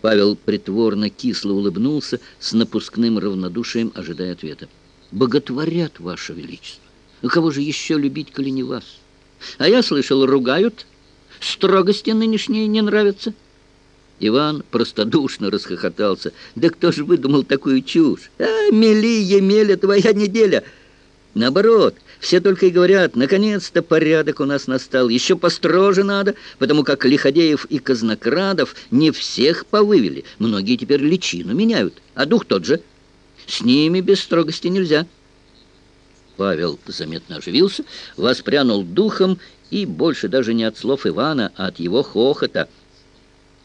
Павел притворно кисло улыбнулся с напускным равнодушием, ожидая ответа. «Боготворят, Ваше Величество! Кого же еще любить, коли не вас? А я слышал, ругают. Строгости нынешние не нравятся». Иван простодушно расхохотался. «Да кто же выдумал такую чушь? А, мели, Емеля, твоя неделя!» Наоборот, все только и говорят, наконец-то порядок у нас настал, еще построже надо, потому как Лиходеев и Казнокрадов не всех повывели, многие теперь личину меняют, а дух тот же. С ними без строгости нельзя. Павел заметно оживился, воспрянул духом и больше даже не от слов Ивана, а от его хохота –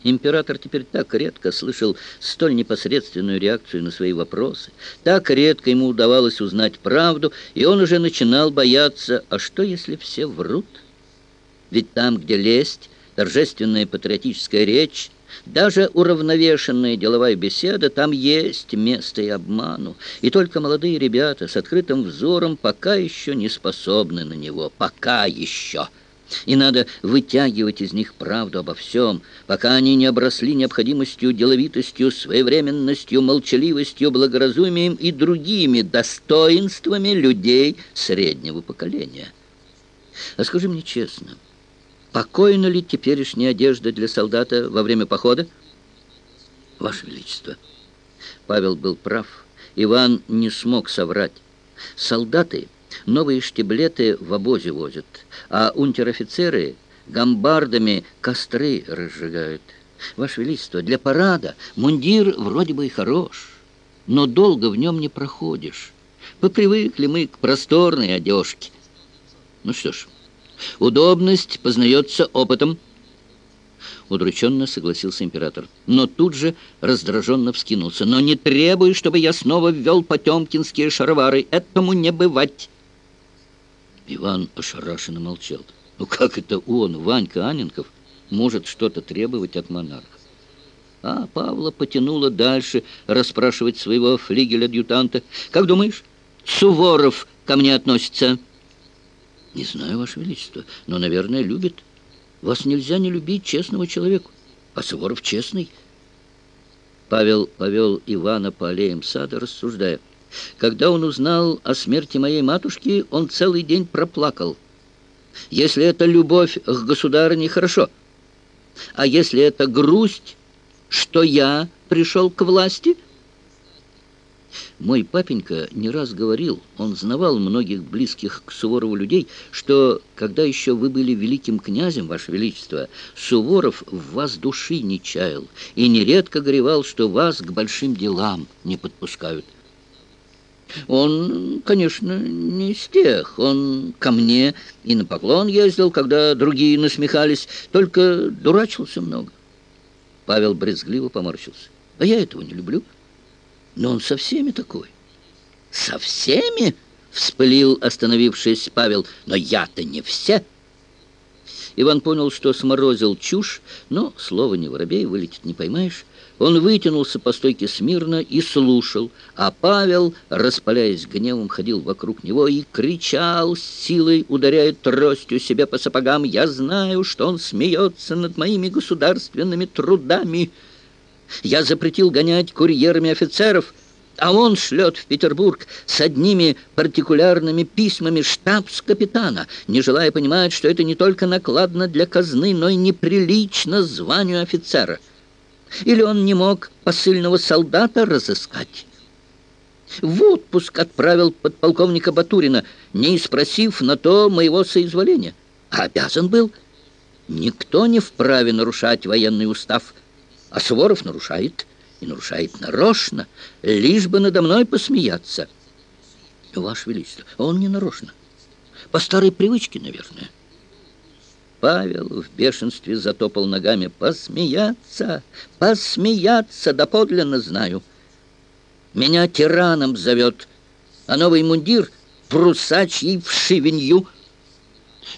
Император теперь так редко слышал столь непосредственную реакцию на свои вопросы, так редко ему удавалось узнать правду, и он уже начинал бояться, а что, если все врут? Ведь там, где лесть, торжественная патриотическая речь, даже уравновешенная деловая беседа, там есть место и обману. И только молодые ребята с открытым взором пока еще не способны на него. Пока еще и надо вытягивать из них правду обо всем, пока они не обросли необходимостью, деловитостью, своевременностью, молчаливостью, благоразумием и другими достоинствами людей среднего поколения. А скажи мне честно, покойна ли теперешняя одежда для солдата во время похода? Ваше Величество, Павел был прав, Иван не смог соврать. Солдаты новые штиблеты в обозе возят, а унтер-офицеры гамбардами костры разжигают. Ваше Величество, для парада мундир вроде бы и хорош, но долго в нем не проходишь. Попривыкли мы к просторной одежке. Ну что ж, удобность познается опытом. Удрученно согласился император, но тут же раздраженно вскинулся. «Но не требуй, чтобы я снова ввел потемкинские шаровары. Этому не бывать!» Иван ошарашенно молчал. Ну как это он, Ванька Аненков, может что-то требовать от монарха? А Павла потянуло дальше расспрашивать своего флигеля-адъютанта. «Как думаешь, Суворов ко мне относится?» «Не знаю, Ваше Величество, но, наверное, любит. Вас нельзя не любить честного человека, а Суворов честный». Павел повел Ивана по аллеям сада, рассуждая – когда он узнал о смерти моей матушки, он целый день проплакал. Если это любовь к государыне, хорошо. А если это грусть, что я пришел к власти? Мой папенька не раз говорил, он знавал многих близких к Суворову людей, что, когда еще вы были великим князем, Ваше Величество, Суворов в вас души не чаял и нередко горевал, что вас к большим делам не подпускают. Он, конечно, не из тех. Он ко мне и на поклон ездил, когда другие насмехались, только дурачился много. Павел брезгливо поморщился. А я этого не люблю. Но он со всеми такой. Со всеми? Вспылил, остановившись Павел. Но я-то не все. Иван понял, что сморозил чушь, но слово не воробей, вылетит не поймаешь. Он вытянулся по стойке смирно и слушал, а Павел, распаляясь гневом, ходил вокруг него и кричал, силой ударяя тростью себя по сапогам. «Я знаю, что он смеется над моими государственными трудами. Я запретил гонять курьерами офицеров». А он шлет в Петербург с одними партикулярными письмами штабс-капитана, не желая понимать, что это не только накладно для казны, но и неприлично званию офицера. Или он не мог посыльного солдата разыскать? В отпуск отправил подполковника Батурина, не спросив на то моего соизволения. А обязан был. Никто не вправе нарушать военный устав, а Суворов нарушает и нарушает нарочно, лишь бы надо мной посмеяться. Ваше Величество, он не нарочно. По старой привычке, наверное. Павел в бешенстве затопал ногами. «Посмеяться! Посмеяться! Да подлинно знаю! Меня тираном зовет, а новый мундир прусачьей вшивенью!»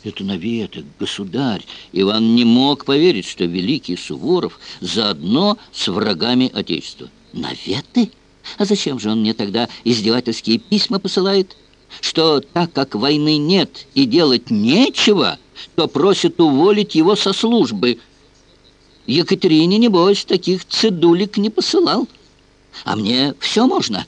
Это наветок, государь. Иван не мог поверить, что великий Суворов заодно с врагами Отечества. Наветы? А зачем же он мне тогда издевательские письма посылает? Что так как войны нет и делать нечего то просит уволить его со службы. Екатерине, небось, таких цедулик не посылал. А мне все можно».